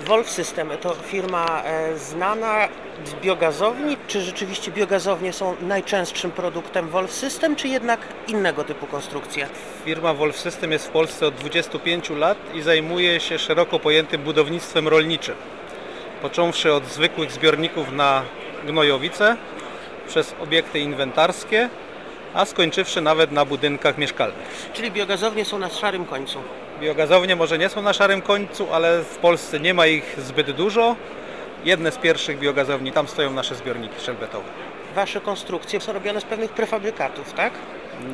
Wolf System to firma e, znana z biogazowni. Czy rzeczywiście biogazownie są najczęstszym produktem Wolf System, czy jednak innego typu konstrukcje? Firma Wolf System jest w Polsce od 25 lat i zajmuje się szeroko pojętym budownictwem rolniczym. Począwszy od zwykłych zbiorników na gnojowice, przez obiekty inwentarskie, a skończywszy nawet na budynkach mieszkalnych. Czyli biogazownie są na szarym końcu. Biogazownie może nie są na szarym końcu, ale w Polsce nie ma ich zbyt dużo. Jedne z pierwszych biogazowni, tam stoją nasze zbiorniki szelbetowe. Wasze konstrukcje są robione z pewnych prefabrykatów, tak?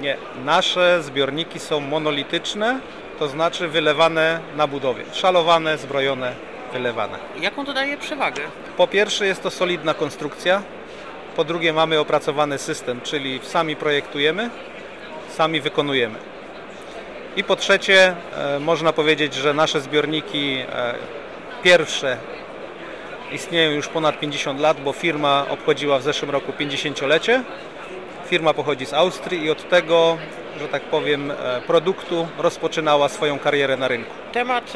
Nie, nasze zbiorniki są monolityczne, to znaczy wylewane na budowie. Szalowane, zbrojone, wylewane. Jaką to daje przewagę? Po pierwsze jest to solidna konstrukcja, po drugie mamy opracowany system, czyli sami projektujemy, sami wykonujemy. I po trzecie e, można powiedzieć, że nasze zbiorniki e, pierwsze istnieją już ponad 50 lat, bo firma obchodziła w zeszłym roku 50-lecie. Firma pochodzi z Austrii i od tego, że tak powiem, e, produktu rozpoczynała swoją karierę na rynku. Temat,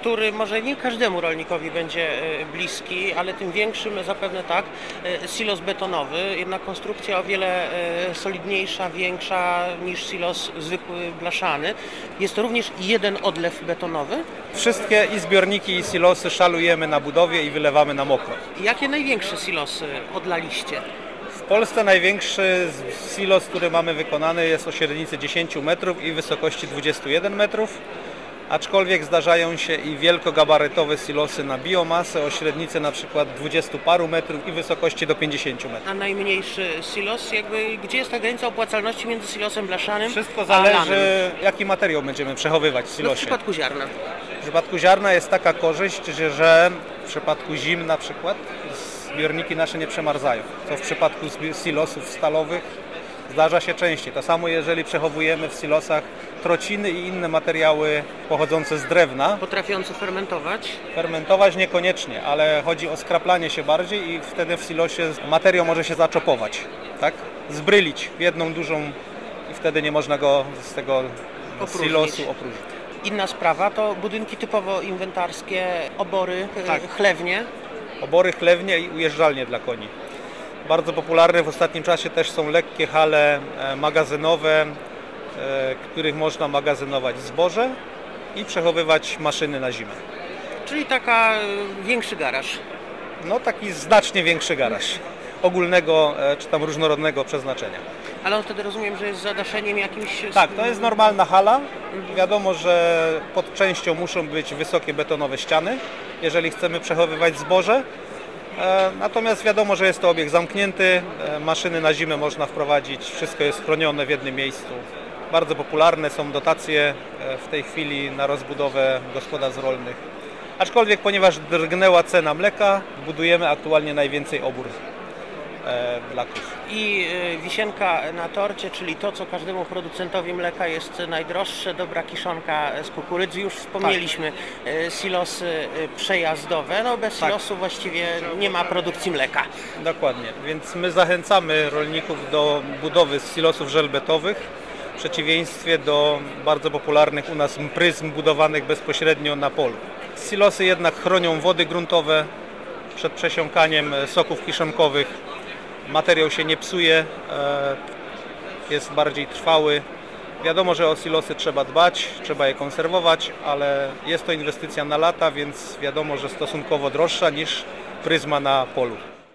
który może nie każdemu rolnikowi będzie e, bliski, ale tym większym zapewne tak, e, silos betonowy, jednak konstrukcja o wiele e, solidniejsza, większa niż silos zwykły blaszany. Jest to również jeden odlew betonowy. Wszystkie i zbiorniki i silosy szalujemy na budowie i wylewamy na mokro. Jakie największe silosy odlaliście? W Polsce największy silos, który mamy wykonany jest o średnicy 10 metrów i wysokości 21 metrów. Aczkolwiek zdarzają się i wielkogabarytowe silosy na biomasę o średnicy na przykład 20 paru metrów i wysokości do 50 metrów. A najmniejszy silos, jakby gdzie jest ta granica opłacalności między silosem blaszanym Wszystko a lanem? zależy jaki materiał będziemy przechowywać w No w silosie. przypadku ziarna. W przypadku ziarna jest taka korzyść, że- że w przypadku zim na przykład zbiorniki nasze nie przemarzają, co w przypadku silosów stalowych zdarza się częściej. To samo jeżeli przechowujemy w silosach trociny i inne materiały pochodzące z drewna. Potrafiący fermentować. Fermentować niekoniecznie, ale chodzi o skraplanie się bardziej i wtedy w silosie materiał może się zaczopować, tak? Zbrylić w jedną dużą i wtedy nie można go z tego Opróżnić. silosu opróżnić. Inna sprawa to budynki typowo inwentarskie, obory, Tak. chlewnie. Obory chlewnie i ujeżdżalnie dla koni. Bardzo popularne w ostatnim czasie też są lekkie hale e, magazynowe, e, których można magazynować zboże i przechowywać maszyny na zimę. Czyli taka e, większy garaż. No taki znacznie większy garaż ogólnego czy tam różnorodnego przeznaczenia. Ale on wtedy rozumiem, że jest zadaszeniem jakimś... Tak, to jest normalna hala. Wiadomo, że pod częścią muszą być wysokie betonowe ściany, jeżeli chcemy przechowywać zboże. E, Natomiast wiadomo, że jest to obiekt zamknięty, e, maszyny na zimę można wprowadzić, wszystko jest chronione w jednym miejscu. Bardzo popularne są dotacje e, w tej chwili na rozbudowę gospodarstw rolnych. Aczkolwiek ponieważ drgnęła cena mleka, budujemy aktualnie najwięcej obór e, dla krów. I e, wisienka na torcie, czyli to, co każdemu producentowi mleka jest najdroższe, dobra kiszonka z kukurydzy. Już wspomnieliśmy, e, silosy przejazdowe. No bez Tak. silosu właściwie nie ma produkcji mleka. Dokładnie, więc my zachęcamy rolników do budowy silosów żelbetowych w przeciwieństwie do bardzo popularnych u nas pryzm budowanych bezpośrednio na polu. Silosy jednak chronią wody gruntowe przed przesiąkaniem soków kiszonkowych. Materiał się nie psuje, e, jest bardziej trwały. Wiadomo, że o silosy trzeba dbać, trzeba je konserwować, ale jest to inwestycja na lata, więc wiadomo, że stosunkowo droższa niż pryzma na polu.